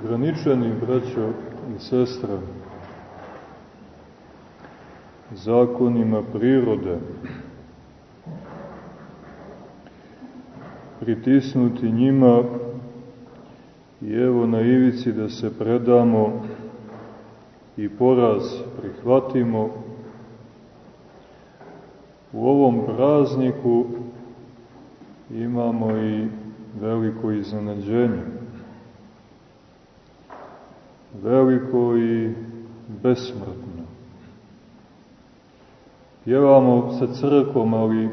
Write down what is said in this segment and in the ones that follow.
ograničeni, braćo i sestra, zakonima prirode, pritisnuti njima i evo na ivici da se predamo i poraz prihvatimo, u ovom prazniku imamo i veliko iznenađenje. Veliko i besmrtno. Pjevamo sa crkom, ali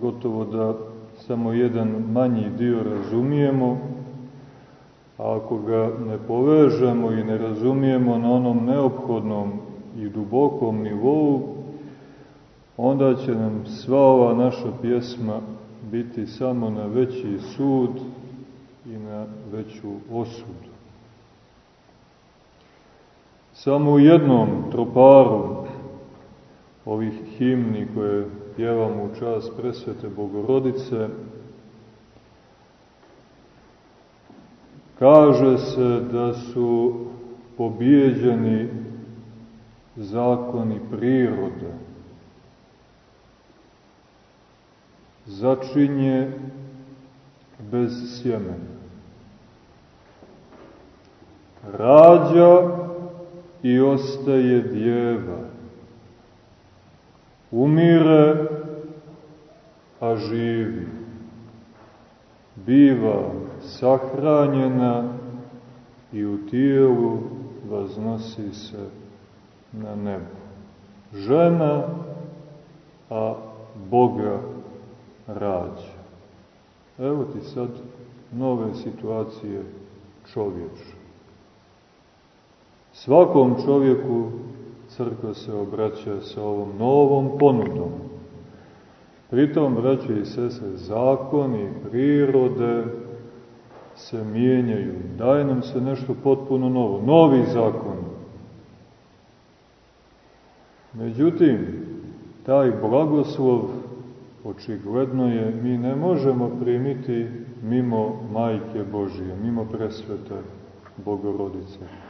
gotovo da samo jedan manji dio razumijemo, a ako ga ne povežemo i ne razumijemo na onom neophodnom i dubokom nivou, onda će nam sva ova naša pjesma biti samo na veći sud i na veću osudu. Samo u jednom troparu ovih himni koje pjevamo u čas presvete Bogorodice, kaže se da su pobijeđeni zakoni prirode. Začinje bez sjemena. Rađa i ostaje djeva. Umire, a živi. Biva sahranjena i u tijelu vaznosi se na nebo. Žena, a Boga rađa. Evo ti sad nove situacije čovječa. Svakom čovjeku crkva se obraća sa ovom novom ponudom. Pritom, braće i sese, zakoni prirode se mijenjaju. Daje nam se nešto potpuno novo, novi zakon. Međutim, taj blagoslov, očigledno je, mi ne možemo primiti mimo Majke Božije, mimo presvete Bogorodice.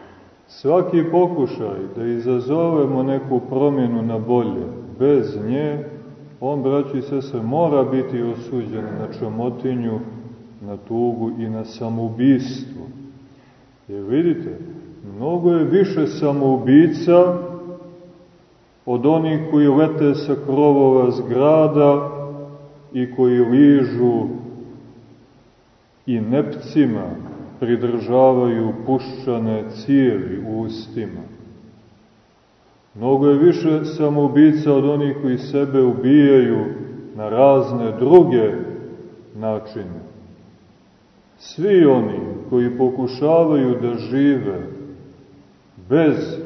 Svaki pokušaj da izazovemo neku promjenu na bolje, bez nje, on, braći se, se mora biti osuđen na čamotinju, na tugu i na samoubistvo. Jer vidite, mnogo je više samoubica od onih koji lete sa krovova zgrada i koji ližu i nepcima pridržavaju puščane cijevi u ustima. Mnogo je više samoubica od onih koji sebe ubijaju na razne druge načine. Svi oni koji pokušavaju da žive bez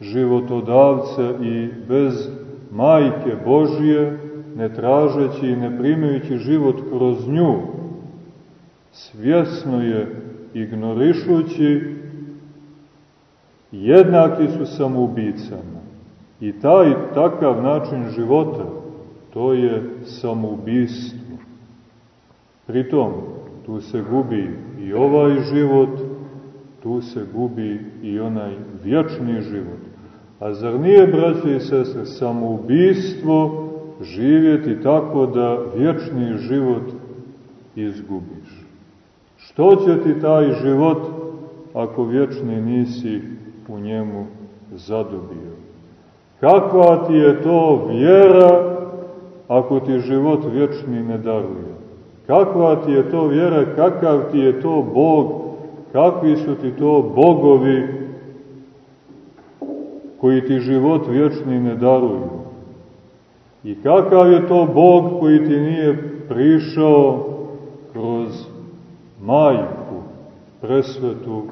životodavca i bez majke Božije, ne tražeći i ne primajući život kroz nju, svjesno je ignorišući, jednaki su samoubicama. I taj takav način života, to je samoubistvo. Pritom, tu se gubi i ovaj život, tu se gubi i onaj vječni život. A zar nije, braće i sestre, samoubistvo živjeti tako da vječni život izgubiš? Što će ti taj život ako vječni nisi u njemu zadobio? Kakva ti je to vjera ako ti život vječni ne daruje? Kakva ti je to vjera, kakav ti je to Bog, kakvi su ti to bogovi koji ti život vječni ne daruju? I kakav je to Bog koji ti nije prišao majku, presvetu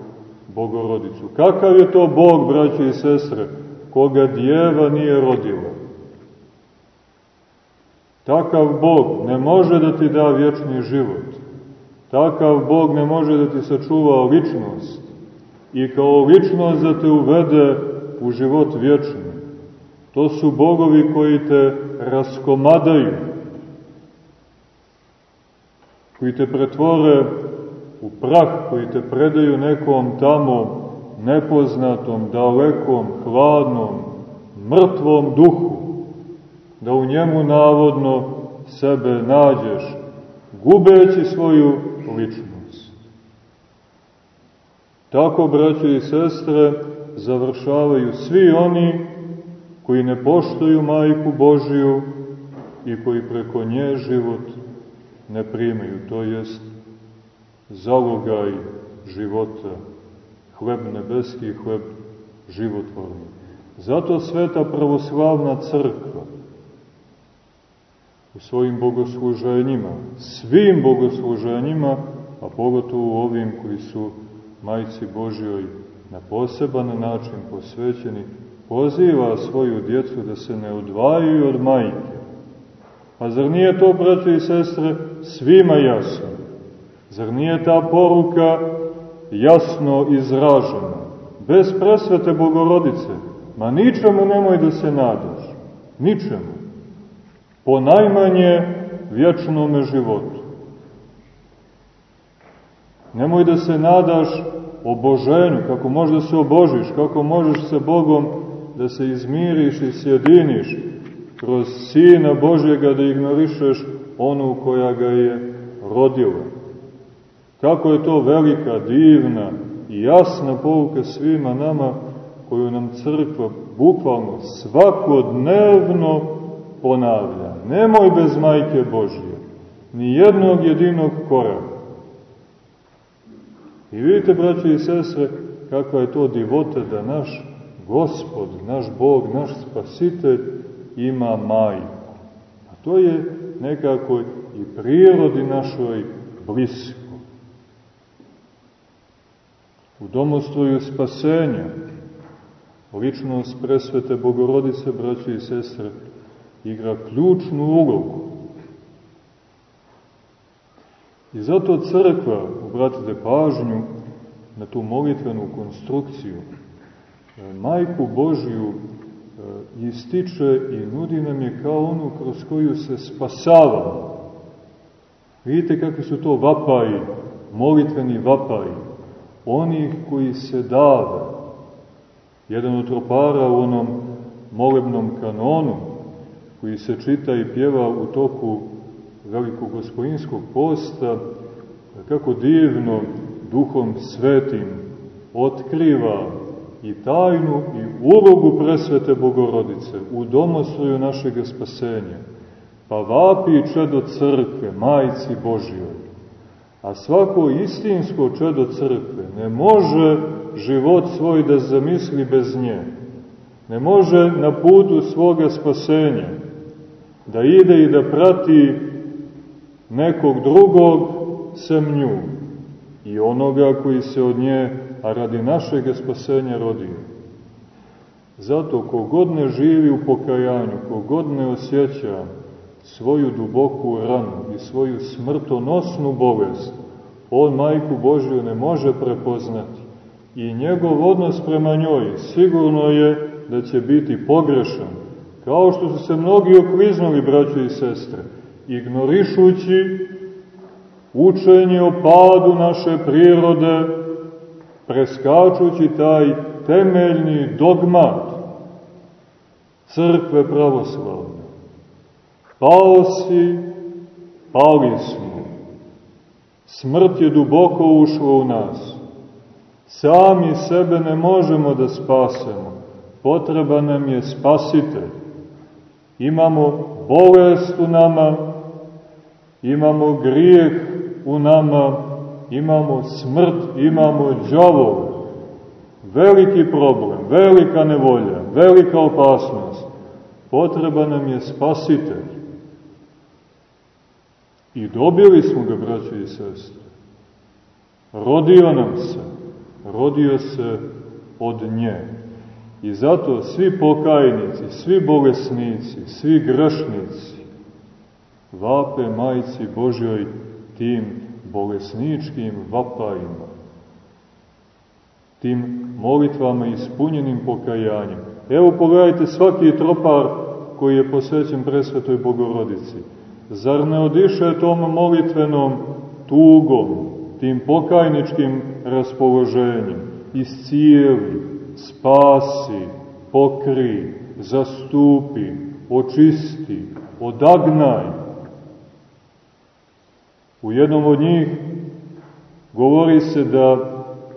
Bogorodicu. Kakav je to Bog, braće i sestre, koga djeva nije rodila? Takav Bog ne može da ti da vječni život. Takav Bog ne može da ti sačuva ličnost i kao ličnost da te uvede u život vječni. To su bogovi koji te raskomadaju, koji te pretvore u prah koji te predaju nekom tamo nepoznatom, dalekom, hladnom, mrtvom duhu, da u njemu navodno sebe nađeš, gubeći svoju ličnost. Tako, braće i sestre, završavaju svi oni koji ne poštuju majku Božiju i koji preko nje život ne primaju, to jest zalogaj života, hleb nebeski, hleb životvorni. Zato sveta pravoslavna crkva u svojim bogosluženjima, svim bogosluženjima, a pogotovo ovim koji su majci Božjoj na poseban način posvećeni, poziva svoju djecu da se ne odvajaju od majke. A zar nije to, braće i sestre, svima jasno? Zar nije ta poruka jasno izražena? Bez presvete Bogorodice, ma ničemu nemoj da se nadaš. Ničemu. Po najmanje vječnome životu. Nemoj da se nadaš oboženju, kako možeš da se obožiš, kako možeš sa Bogom da se izmiriš i sjediniš kroz Sina Božjega da ignorišeš onu koja ga je rodila. Kako je to velika, divna i jasna pouka svima nama koju nam crkva bukvalno svakodnevno ponavlja. Nemoj bez majke Božje, ni jednog jedinog koraka. I vidite, braće i sestre, kakva je to divota da naš Gospod, naš Bog, naš Spasitelj ima majku. A to je nekako i prirodi našoj blisko. U domostvoju spasenja, ličnost presvete Bogorodice, braće i sestre, igra ključnu ulogu. I zato crkva, obratite pažnju na tu molitvenu konstrukciju, e, majku Božiju e, ističe i nudi nam je kao onu kroz koju se spasavamo. Vidite kakvi su to vapaji, molitveni vapaji, onih koji se dave. Jedan od tropara u onom molebnom kanonu, koji se čita i pjeva u toku velikog gospodinskog posta, kako divno duhom svetim otkriva i tajnu i ulogu presvete Bogorodice u domosloju našeg spasenja, pa vapi čedo crkve, majci Božjoj. A svako istinsko čedo crkve ne može život svoj da zamisli bez nje. Ne može na putu svoga spasenja da ide i da prati nekog drugog sem nju i onoga koji se od nje, a radi našeg spasenja rodio. Zato kogod ne živi u pokajanju, kogod ne osjeća svoju duboku ranu i svoju smrtonosnu bolest, on majku Božju ne može prepoznati i njegov odnos prema njoj sigurno je da će biti pogrešan, kao što su se mnogi okliznuli, braćo i sestre, ignorišući učenje o padu naše prirode, preskačući taj temeljni dogmat crkve pravoslavne. Pao si, pali smo. Smrt je duboko ušla u nas. Sami sebe ne možemo da spasemo. Potreba nam je spasitelj. Imamo bolest u nama, imamo grijeh u nama, imamo smrt, imamo džavol. Veliki problem, velika nevolja, velika opasnost. Potreba nam je spasitelj. I dobili smo ga, braće i sestre. Rodio nam se, rodio se od nje. I zato svi pokajnici, svi bolesnici, svi grešnici, vape majci Božjoj tim bolesničkim vapajima, tim molitvama ispunjenim pokajanjem. Evo pogledajte svaki tropar koji je posvećen presvetoj Bogorodici. Zar ne odiše tom molitvenom tugom, tim pokajničkim raspoloženjem, iscijeli, spasi, pokri, zastupi, očisti, odagnaj. U jednom od njih govori se da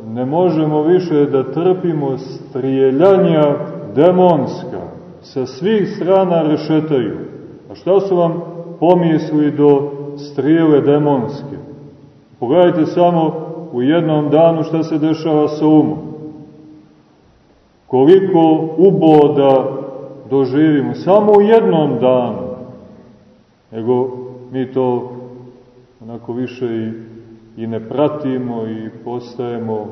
ne možemo više da trpimo strijeljanja demonska, sa svih strana rešetaju. A šta su vam pomisli do strijele demonske? Pogledajte samo u jednom danu šta se dešava sa umom. Koliko uboda doživimo samo u jednom danu. Nego mi to onako više i, i ne pratimo i postajemo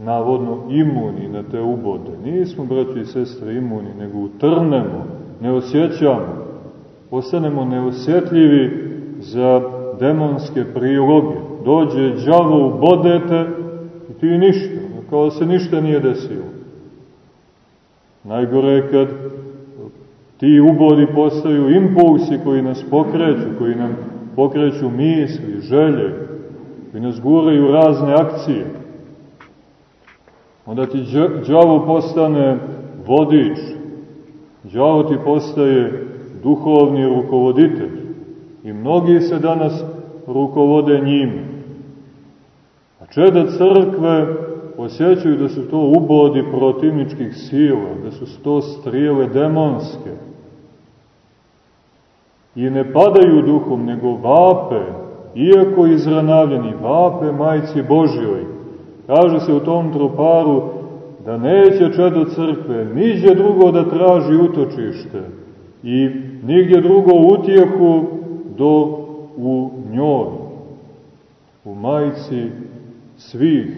navodno imuni na te ubode. Nismo, braći i sestre, imuni, nego utrnemo, ne osjećamo, postanemo neosjetljivi za demonske priloge. Dođe džavo, ubodete i ti ništa, kao da se ništa nije desilo. Najgore je kad ti ubodi postaju impulsi koji nas pokreću, koji nam pokreću misli, želje, koji nas guraju razne akcije. Onda ti đavo postane vodič, đavo ti postaje duhovni rukovoditelj. I mnogi se danas rukovode njime. A čeda crkve osjećaju da su to ubodi protivničkih sila, da su to strijele demonske. I ne padaju duhom, nego vape, iako izranavljeni, vape majci Božjoj. Kaže se u tom troparu da neće čedo crkve niđe drugo da traži utočište i nigdje drugo utjehu do u njoj, u majci svih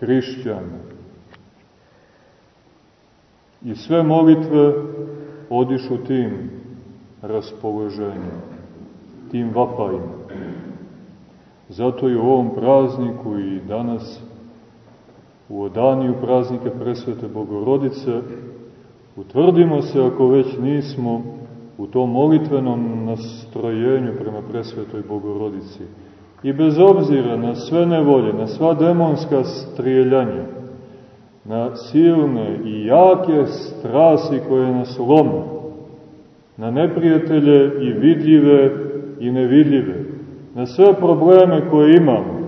hrišćana. I sve molitve odišu tim raspoloženjem, tim vapajima. Zato i u ovom prazniku i danas u odaniju praznike Presvete Bogorodice utvrdimo se ako već nismo u tom molitvenom nastrojenju prema Presvetoj Bogorodici. I bez obzira na sve nevolje, na sva demonska strijeljanja, na silne i jake strasi koje nas lome, na neprijatelje i vidljive i nevidljive, na sve probleme koje imamo,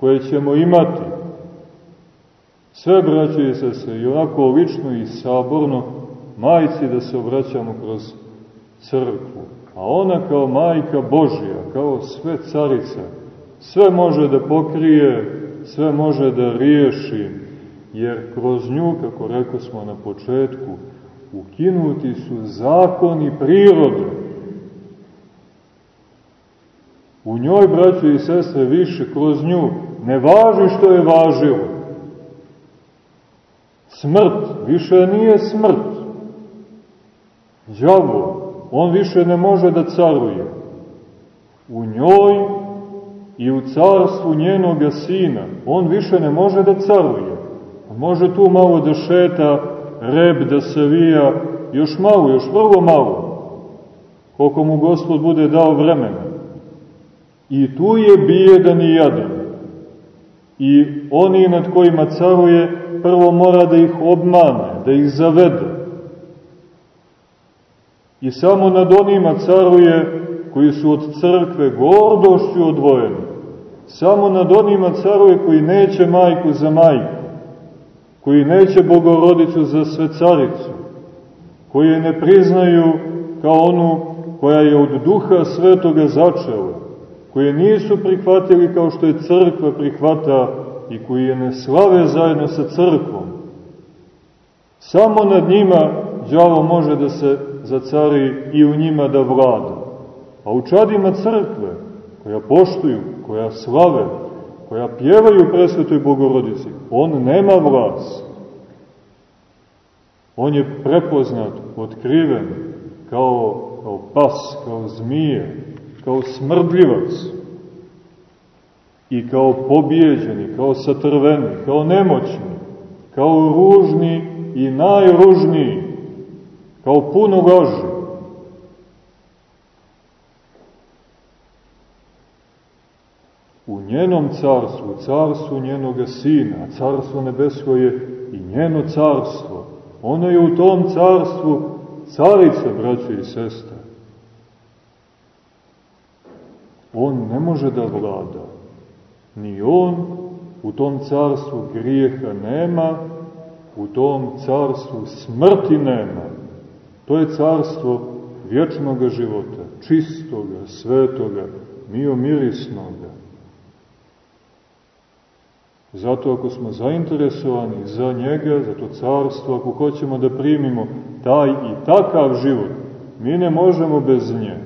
koje ćemo imati, sve braće i sese, i onako lično i saborno, majci da se obraćamo kroz crkvu. A ona kao majka Božja, kao sve carica, sve može da pokrije, sve može da riješi, jer kroz nju, kako rekao smo na početku, ukinuti su zakoni prirode. U njoj, braće i sestre, više kroz nju ne važi što je važilo. Smrt više nije smrt. Đavo, on više ne može da caruje. U njoj i u carstvu njenoga sina. On više ne može da caruje. Može tu malo da šeta, reb da se vija, još malo, još vrlo malo, koliko mu Gospod bude dao vremena. I tu je bijedan i jadan. I oni nad kojima caruje, prvo mora da ih obmane, da ih zavede. I samo nad onima caruje koji su od crkve gordošću odvojeni. Samo nad onima caruje koji neće majku za majku, koji neće bogorodicu za svecaricu, koji je ne priznaju kao onu koja je od duha svetoga začela, koje nisu prihvatili kao što je crkva prihvata i koji je ne slave zajedno sa crkvom. Samo nad njima đavo može da se zacari i u njima da vlada. A u čadima crkve, koja poštuju, koja slave, koja pjevaju presvetoj bogorodici, on nema vlas. On je prepoznat, otkriven, kao, kao pas, kao zmije, kao smrdljivac i kao pobjeđeni, kao satrveni, kao nemoćni, kao ružni i najružniji, kao puno laži. u njenom carstvu, carstvu njenoga sina, a carstvo nebesko je i njeno carstvo. Ona je u tom carstvu carica, braće i sestre. On ne može da vlada. Ni on u tom carstvu grijeha nema, u tom carstvu smrti nema. To je carstvo vječnog života, čistoga, svetoga, miomirisnoga. Zato ako smo zainteresovani za njega, za to carstvo, ako hoćemo da primimo taj i takav život, mi ne možemo bez nje.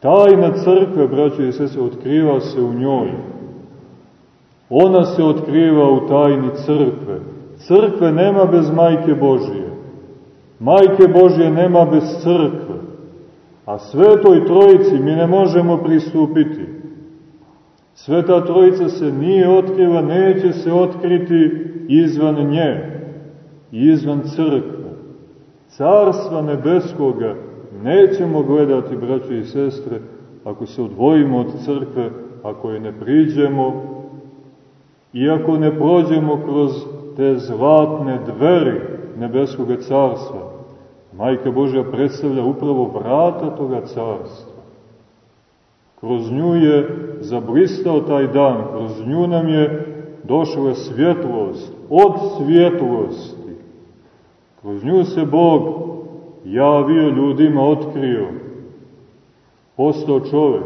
Tajna crkve, braćo i sese, otkriva se u njoj. Ona se otkriva u tajni crkve. Crkve nema bez majke Božije. Majke Božije nema bez crkve. A svetoj trojici mi ne možemo pristupiti. Sveta trojica se nije otkriva, neće se otkriti izvan nje, izvan crkve. Carstva nebeskoga nećemo gledati, braće i sestre, ako se odvojimo od crkve, ako je ne priđemo, i ako ne prođemo kroz te zlatne dveri nebeskoga carstva. Majka Božja predstavlja upravo vrata toga carstva. Kroz nju je zablistao taj dan, kroz nju nam je došla svjetlost, od svjetlosti. Kroz nju se Bog javio ljudima, otkrio, postao čovek.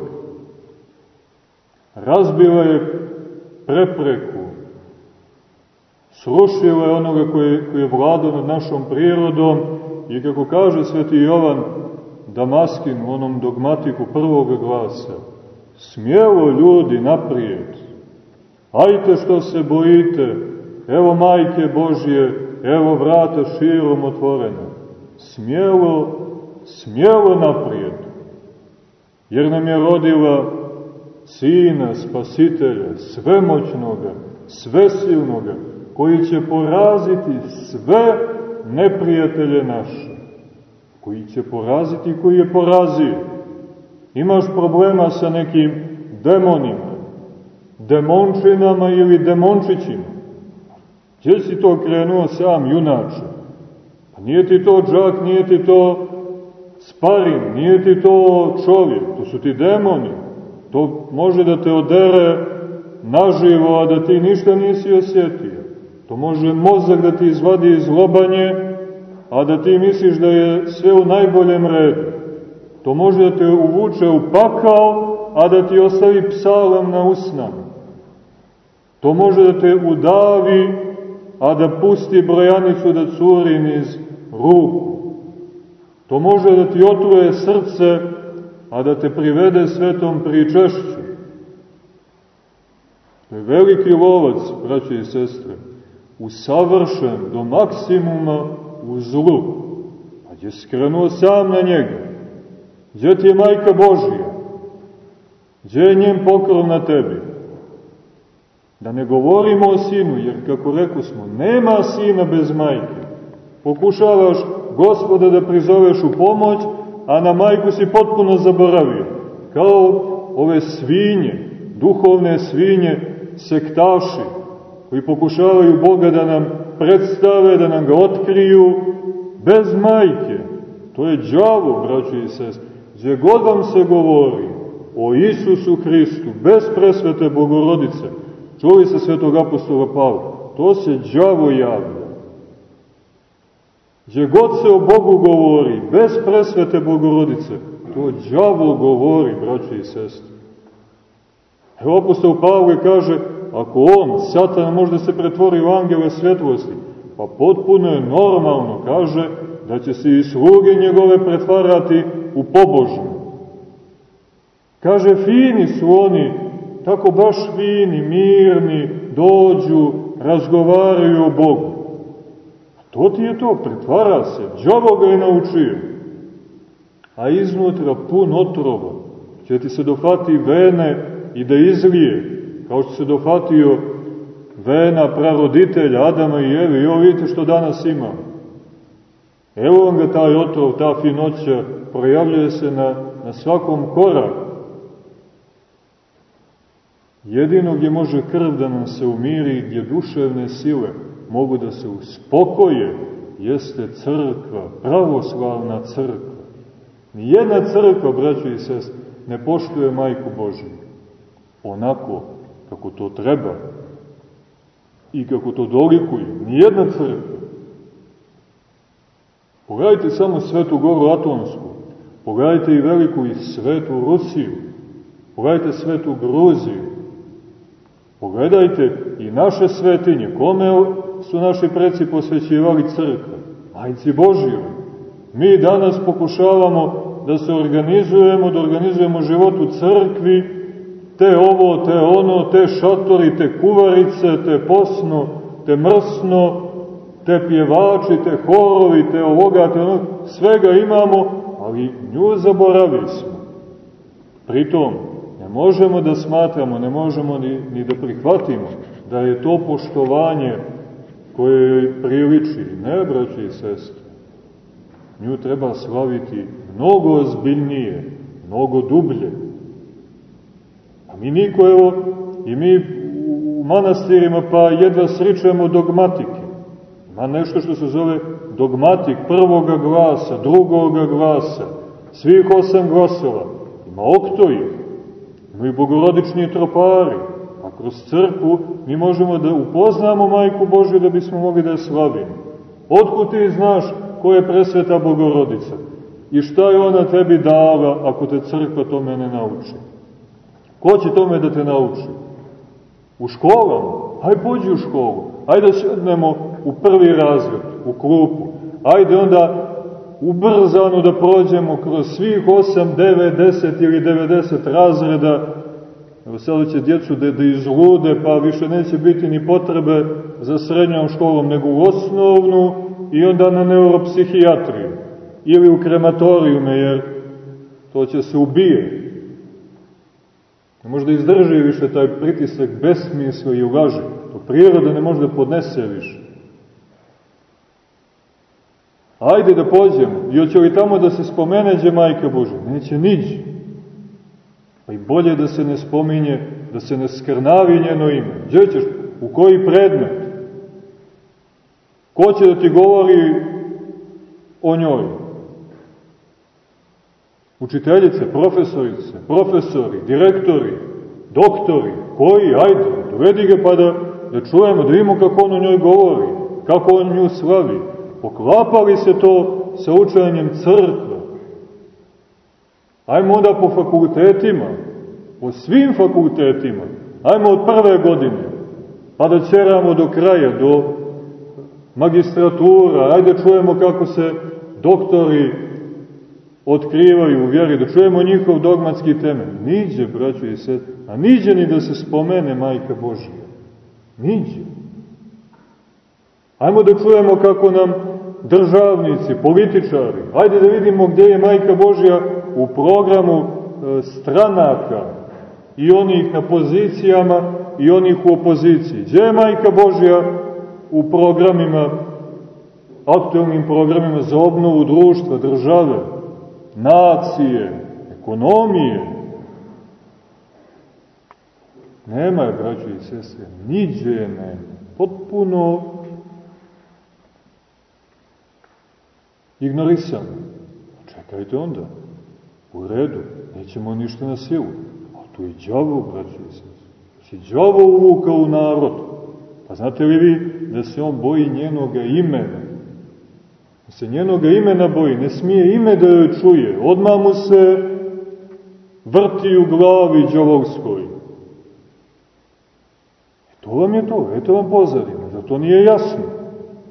Razbila je prepreku, srušila je onoga koji, koji je vladao nad našom prirodom i kako kaže sveti Jovan Damaskin u onom dogmatiku prvog glasa, smjelo ljudi naprijed, ajte što se bojite, evo majke Božje, evo vrata širom otvorena, smjelo, smjelo naprijed, jer nam je rodila Sina, Spasitelja, svemoćnoga, svesilnoga, koji će poraziti sve neprijatelje naše, koji će poraziti koji je porazio. Imaš problema sa nekim demonima, demončinama ili demončićima. Gdje si to krenuo sam, junače? Pa nije ti to džak, nije ti to sparin, nije ti to čovjek, to su ti demoni. To može da te odere naživo, a da ti ništa nisi osjetio. To može mozak da ti izvadi iz lobanje, a da ti misliš da je sve u najboljem redu. To može da te uvuče u pakao, a da ti ostavi psalom na usnama. To može da te udavi, a da pusti brojanicu da curi niz ruku. To može da ti otruje srce, a da te privede svetom pričešću. To je veliki lovac, braće i sestre, usavršen do maksimuma u zlu. A je skrenuo sam na njega. Gdje ti je majka Božija? Gdje je njen pokrov na tebi? Da ne govorimo o sinu, jer kako rekao smo, nema sina bez majke. Pokušavaš gospoda da prizoveš u pomoć, a na majku si potpuno zaboravio. Kao ove svinje, duhovne svinje, sektaši, koji pokušavaju Boga da nam predstave, da nam ga otkriju, bez majke. To je džavo, braći i sest. Gdje god vam se govori o Isusu Hristu, bez presvete Bogorodice, čuli se svetog apostola Pavla, to se džavo javlja. Gdje god se o Bogu govori, bez presvete Bogorodice, to džavo govori, braći i sestri. Evo apostol Pavle kaže, ako on, satan, može da se pretvori u angele svetlosti, pa potpuno je normalno, kaže, da će se i sluge njegove pretvarati u pobožne. Kaže, fini su oni, tako baš fini, mirni, dođu, razgovaraju o Bogu. To ti je to, pretvara se, džavo ga je naučio. A iznutra pun otrova, će ti se dofati vene i da izlije, kao što se dofatio vena praroditelja Adama i Eve, i ovo vidite što danas ima. Evo vam ga taj otrov, ta finoća, projavljuje se na, na svakom koraku. jedino gdje može krv da nam se umiri, gdje duševne sile mogu da se uspokoje, jeste crkva, pravoslavna crkva. Nijedna crkva, braćo i sest, ne poštuje majku Božju. Onako kako to treba i kako to dolikuje. Nijedna crkva. Pogledajte samo Svetu Goru Atonsku, pogledajte i veliku i Svetu Rusiju, pogledajte Svetu Gruziju, pogledajte i naše svetinje, kome su naši preci posvećivali crkve, majci Božiju. Mi danas pokušavamo da se organizujemo, da organizujemo život u crkvi, te ovo, te ono, te šatori, te kuvarice, te posno, te mrsno, te pjevači, te horovi, te ovoga, te onoga, svega imamo, ali nju zaboravili smo. Pritom, ne možemo da smatramo, ne možemo ni, ni da prihvatimo da je to poštovanje koje joj priliči. Ne, braći i sestre. Nju treba slaviti mnogo ozbiljnije, mnogo dublje. A mi niko, evo, i mi u manastirima pa jedva sričemo dogmatike. Ima nešto što se zove dogmatik prvoga glasa, drugoga glasa, svih osam glasova. Ima oktoji, ima i bogorodični tropari. A kroz crkvu mi možemo da upoznamo Majku Božju da bismo mogli da je slavimo. Otkud ti znaš ko je presveta bogorodica? I šta je ona tebi dala ako te crkva to mene nauči? Ko će tome da te nauči? U školama? Hajde pođi u školu. Hajde da sednemo u prvi razred, u klupu. Ajde onda ubrzano da prođemo kroz svih 8, 9, 10 ili 90 razreda. Evo sada će djecu da, da izlude, pa više neće biti ni potrebe za srednjom školom, nego u osnovnu i onda na neuropsihijatriju. Ili u krematorijume, jer to će se ubije. Ne može da izdrži više taj pritisak besmisla i uvaži. To priroda ne može da podnese više. Ajde da pođemo. I hoće li tamo da se spomene gdje majka Božja? Neće niđi. Pa i bolje da se ne spominje, da se ne skrnavi njeno ime. Gdje ćeš? U koji predmet? Ko će da ti govori o njoj? Učiteljice, profesorice, profesori, direktori, doktori, koji? Ajde, dovedi ga pa da, da čujemo, da vidimo kako on o njoj govori, kako on nju slavi Poklapali se to sa učenjem crkve. Ajmo onda po fakultetima, po svim fakultetima, ajmo od prve godine, pa da ćeramo do kraja, do magistratura, ajde čujemo kako se doktori otkrivaju u vjeri, da čujemo njihov dogmatski temelj. Niđe, braćo i sest, a niđe ni da se spomene Majka Božija. Niđe. Ajmo da čujemo kako nam državnici, političari, ajde da vidimo gdje je Majka Božja u programu e, stranaka i onih na pozicijama i onih u opoziciji. Gdje je Majka Božja u programima, aktualnim programima za obnovu društva, države, nacije, ekonomije? Nema je, braćo i sestre, niđe nema. Potpuno ignorisano. Čekajte onda, u redu, nećemo ništa na silu. A tu je djavo, braći i sest. Si djavo uvukao u narod. Pa znate li vi da se on boji njenoga imena? Da se njenoga imena boji, ne smije ime da joj čuje. Odmah mu se vrti u glavi djavovskoj. E to vam je to, eto vam pozadina, da to nije jasno.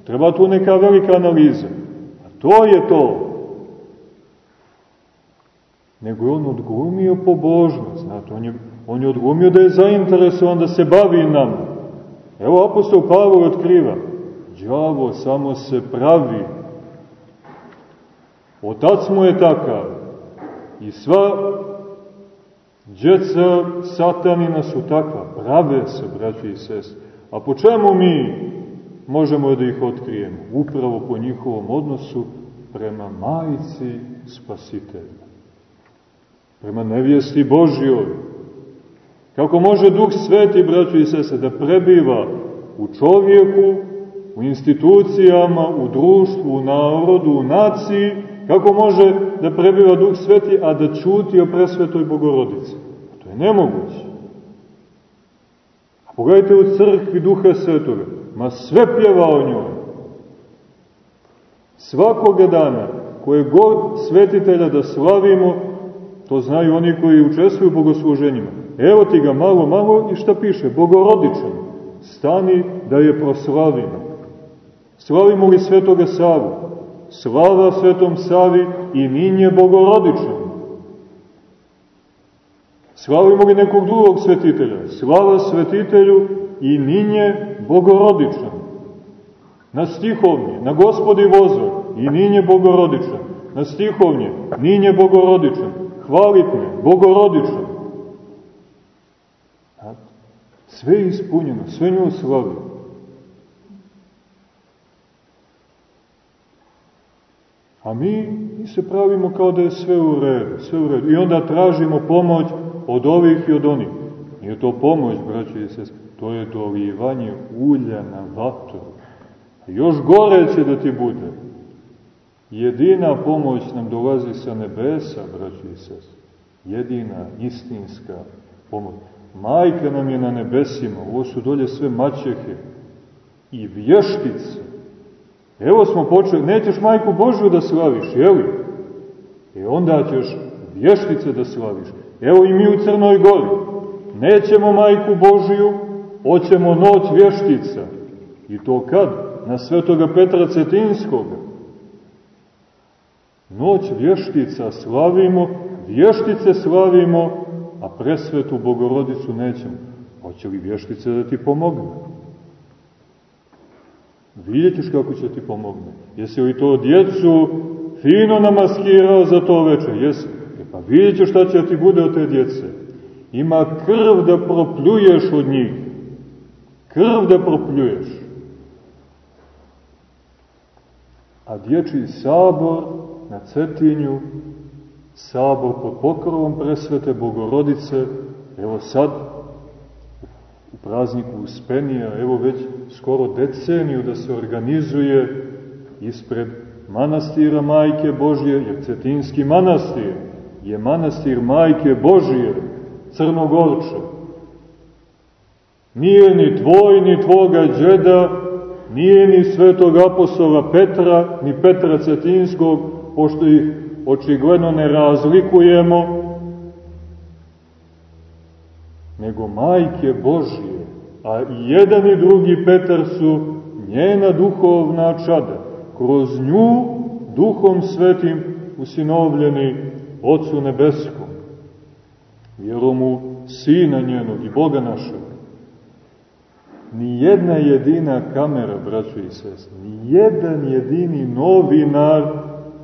Treba tu neka velika analiza. To je to. Nego je on odglumio pobožnost, znate, on je, on je odglumio da je zainteresovan da se bavi nam. Evo apostol Pavlo otkriva, đavo samo se pravi. Otac mu je takav i sva djeca satanina su takva, prave se, braći i sest. A po čemu mi možemo da ih otkrijemo. Upravo po njihovom odnosu prema majici spasitelja. Prema nevijesti Božjoj. Kako može Duh Sveti, braćo i sese, da prebiva u čovjeku, u institucijama, u društvu, u narodu, u naciji, kako može da prebiva Duh Sveti, a da čuti o presvetoj Bogorodici? To je nemoguće. A pogledajte u crkvi Duha Svetoga, ma sve pjeva o njoj. Svakoga dana, koje god svetitelja da slavimo, to znaju oni koji učestvuju u bogosluženjima. Evo ti ga malo, malo i šta piše? Bogorodičan. Stani da je proslavimo. Slavimo li svetoga Savu? Slava svetom Savi i ninje bogorodičan. Slavimo li nekog drugog svetitelja? Slava svetitelju i ninje bogorodičan. Na stihovnje, na gospodi vozor i ninje bogorodičan. Na stihovnje, ninje bogorodičan. Hvalitne, bogorodičan. Sve je ispunjeno, sve nju slavi. A mi, se pravimo kao da je sve u redu, sve u redu. I onda tražimo pomoć od ovih i od onih. Nije to pomoć, braći i sest, to je dolivanje ulja na vatru. Još gore će da ti bude. Jedina pomoć nam dolazi sa nebesa, braći i sest. Jedina, istinska pomoć. Majka nam je na nebesima, ovo su dolje sve maćehe i vještice. Evo smo počeli, nećeš majku Božju da slaviš, jeli? E onda ćeš vještice da slaviš. Evo i mi u Crnoj Gori. Nećemo majku Božiju, hoćemo noć vještica. I to kad? Na svetoga Petra Cetinskoga. Noć vještica slavimo, vještice slavimo, a presvetu Bogorodicu nećemo. Hoće li vještice da ti pomogne? Vidjet ćeš kako će ti pomogne. Jesi li to djecu fino namaskirao za to večer? Jesi. E pa vidjet ćeš šta će ti bude od te djece. Ima krv da propljuješ od njih. Krv da propljuješ. A dječji sabor na Cetinju, sabor pod pokrovom presvete Bogorodice, evo sad u prazniku Uspenija, evo već skoro deceniju da se organizuje ispred manastira Majke Božje, jer Cetinski manastir je manastir Majke Božje, Crnogorče. Nije ni tvoj, ni tvoga džeda, nije ni svetog apostola Petra, ni Petra Cetinskog, pošto ih očigledno ne razlikujemo, nego majke Božije, a i jedan i drugi Petar su njena duhovna čada, kroz nju duhom svetim usinovljeni Otcu Nebeskom, vjerom u Sina njenog i Boga našeg. Ni jedna jedina kamera, braćo i sestre, ni jedan jedini novinar,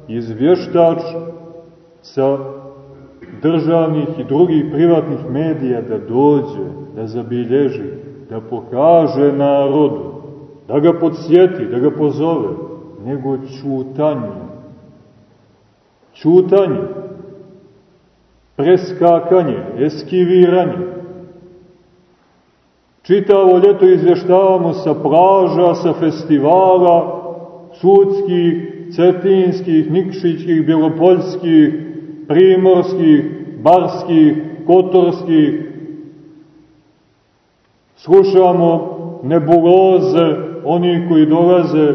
izvještač sa državnih i drugih privatnih medija da dođe, da zabilježi, da pokaže narodu, da ga podsjeti, da ga pozove, nego čutanje. Čutanje, preskakanje, eskiviranje. Čitavo ljeto izvještavamo sa plaža, sa festivala, sudskih, cetinskih, nikšićkih, bjelopoljskih, primorskih, barskih, kotorskih. Slušamo nebuloze oni koji dolaze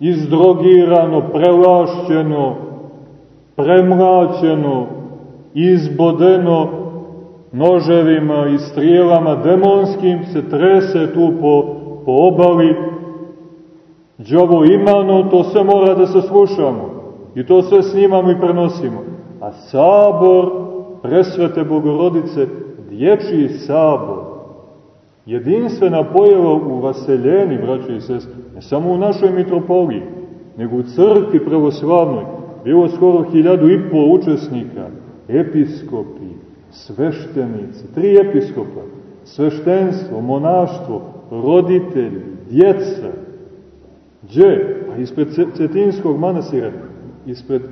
izdrogirano, prelašćeno, premlaćeno, izbodeno noževima i strijelama demonskim se trese tu po, po obali. Đavo imano, to sve mora da se slušamo. I to sve snimamo i prenosimo. A sabor presvete Bogorodice, dječji sabor, jedinstvena pojava u vaseljeni, braćo i sest, ne samo u našoj mitropoliji, nego u crkvi pravoslavnoj, bilo skoro hiljadu i pol učesnika, episkopi, sveštenici, tri episkopa, sveštenstvo, monaštvo, roditelji, djeca, Gdje? A ispred Cetinskog manastira ispred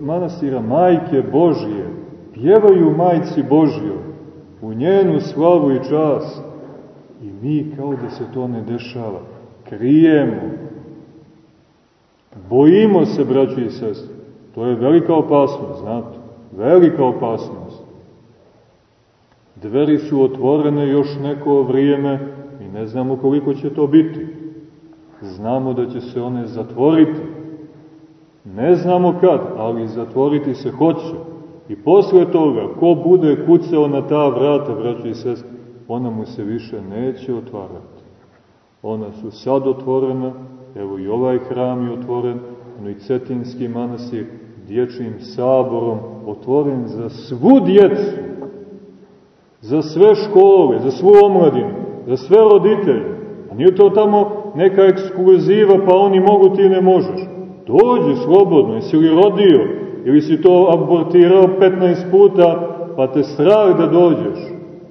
manastira Majke Božije, pjevaju majci Božjoj, u njenu slavu i čast. I mi kao da se to ne dešava, krijemo, bojimo se, braći i sestri. To je velika opasnost, znate, velika opasnost. Dveri su otvorene još neko vrijeme i ne znamo koliko će to biti. Znamo da će se one zatvoriti. Ne znamo kad, ali zatvoriti se hoće. I posle toga, ko bude kucao na ta vrata, braći i sestri, ona mu se više neće otvarati. Ona su sad otvorena, evo i ovaj hram je otvoren, no i Cetinski manasir dječjim saborom otvoren za svu djecu, za sve škole, za svu omladinu, za sve roditelje. A nije to tamo neka ekskluziva, pa oni mogu, ti ne možeš. Dođi slobodno, jesi li rodio, ili si to abortirao 15 puta, pa te strah da dođeš.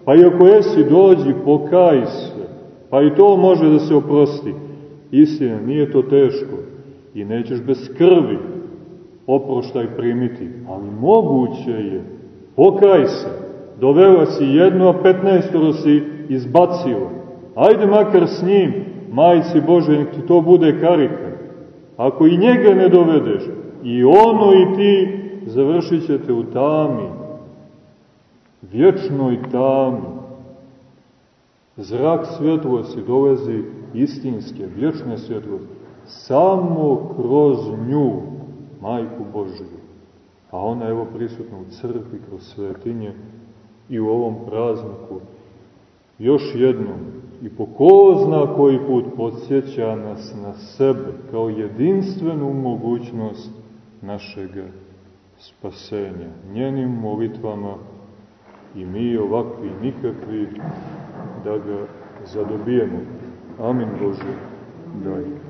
Pa i ako jesi, dođi, pokaj se. Pa i to može da se oprosti. Istina, nije to teško. I nećeš bez krvi oproštaj primiti. Ali moguće je. Pokaj se. Dovela si jedno, a petnaestoro si izbacila. Ajde makar s njim, majci Bože, nek ti to bude karika. Ako i njega ne dovedeš, i ono i ti završit ćete u tami, vječnoj tami. Zrak svjetlosti dolazi istinske, vječne svjetlosti, samo kroz nju, Majku Božju. A ona evo prisutna u crkvi, kroz svetinje i u ovom prazniku. Još jednom, i po ko zna koji put podsjeća nas na sebe kao jedinstvenu mogućnost našeg spasenja. Njenim molitvama i mi ovakvi nikakvi da ga zadobijemo. Amin Bože, daj.